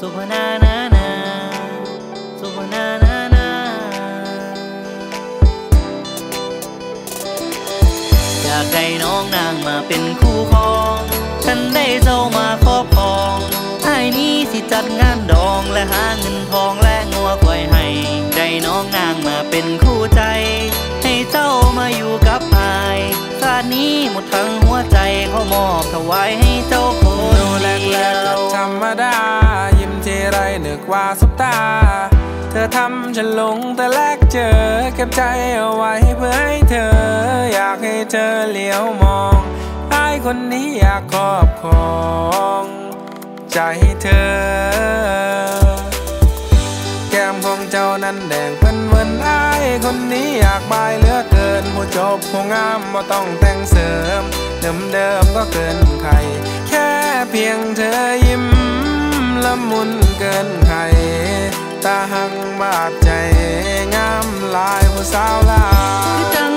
สุพนานานาสุพนานานาอยากได้น้องนางมาเป็นคู่ครอง ฉันได้เจ้ามาครอบครองไอ้นี้สิจัดงานดองและหาเงินทองและงัวควายให้ ได้น้องนางมาเป็นคู่ใจ ให้เจ้ามาอยู่กับไายชาดนี้หมดทั้งหัวใจเขามอบถวายให้เจ้าคนเดียวธรรมดา ไรนึกว่าสุปตา เธอทำฉันหลงแต่แรกเจอ เก็บใจเอาไว้เพื่อให้เธอ อยากให้เธอเลี้ยวมองไอ้คนนี้อยากครอบครอง ใจเธอ แก้มของเจ้านั้นแดงเป็นเหมือนไอ้คนนี้อยากบายเหลือเกินผู้จบผู้งามบ่ต้องแต่งเสริม เดิมเดิมก็เกินใคร แค่เพียงเธอ มุนเกินใครตาหังบาดใจงามลายผู้สาวลาคื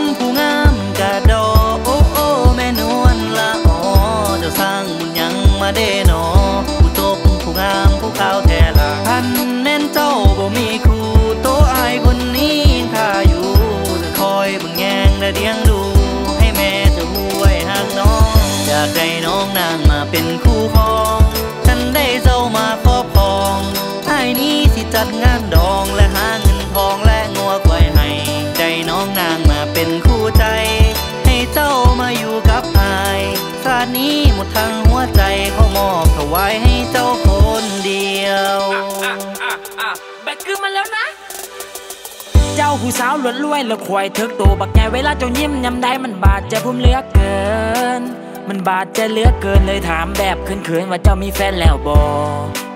จัดงานดองและหาเงินทองและงัวควายให้ ใจน้องนางมาเป็นคู่ใจ ให้เจ้ามาอยู่กับอายชาตินี้หมดทั้งหัวใจเขามอบถวายให้เจ้าคนเดียวแบกคือมันแล้วนะ เจ้าผู้สาวหลวดรวยแล้วควายเถิกตัวบักแงเวลาเจ้ายิ้มยำได้มันบาดใจผมเลือกเกิน มันบาดใจเลือกเกินเลยถามแบบเขินๆว่าเจ้ามีแฟนแล้วบอ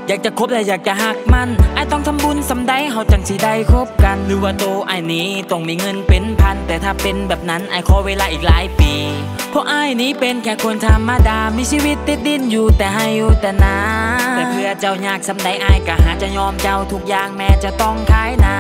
อยากจะคบแต่อยากจะหักมันไอต้องทำบุญสำใดเฮาจังสิได้คบกัน หรือว่าโตไอนี้ต้องมีเงินเป็นพัน แต่ถ้าเป็นแบบนั้นไอขอเวลาอีกหลายปี เพราะไอนี้เป็นแค่คนธรรมดา มีชีวิตติดดินอยู่แต่ให้อยู่แต่นา แต่เพื่อเจ้ายากสำใดไอายก็หาจะยอมเจ้าทุกอย่างแม้จะต้องขายนา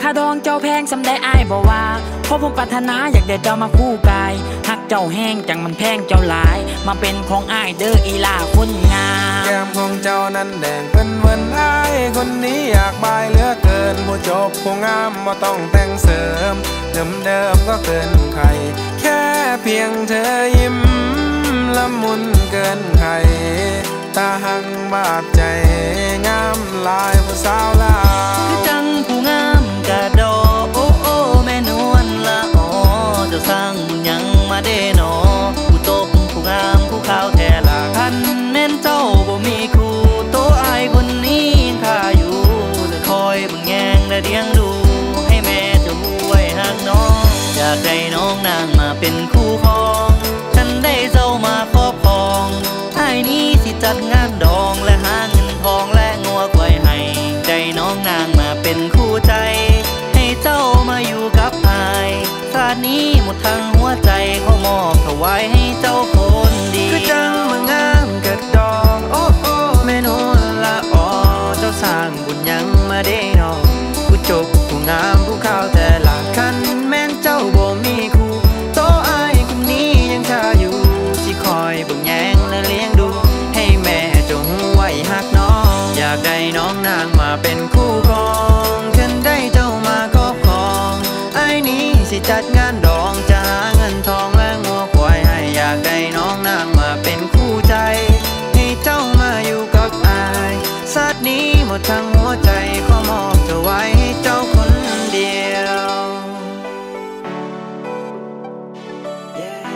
ถ้าดองเจ้าแพงสำได้อายบอกว่าเพราะผมปรารถนาอยากได้เจ้ามาคู่กายหักเจ้าแห้งจังมันแพงเจ้าหลาย มาเป็นของอายเด้ออีลาคนงามแก้มของเจ้านั้นแดงเป็นเหมือนไอ้คนนี้อยากบายเหลือเกินผู้จบผู้งามบ่ต้องแต่งเสริม เดิมเดิมก็เกินใคร แค่เพียงเธอยิ้มละมุนเกินใคร ตาหักบาดใจงามลายผู้สาวลาคือจังผู้งามกะดอโอ้โอ้แม่นวลละอ๋อเจ้าสร้างบุญยังมาเด้นอผู้ตบผู้งามผู้ขาวแท้ละพันแม่นเจ้าบ่มีครูโตอายคนนี้ถ้าอยู่จะคอยบิ่งแยงและเลี้ยง นี้หมดทั้งหัวใจเขามอบถวายให้เจ้าคนดีคือจังมางามกระดองโอ้โอ้แม่นวละอ๋อเจ้าสร้างบุญยังมาได้นองผู้จบผู้งามผู้ข้าวแต่ละคันแม่นเจ้าบ่มีคู่โตอายคนนี้ยังท่าอยู่ที่คอยบิ่งแยงและเลี้ยงดู ให้แม่จงไว้หักน้อง อยากได้น้องนางมาเป็นคู่ ทั้งหัวใจขอมอบเธอไว้เจ้าคนเดียว yeah,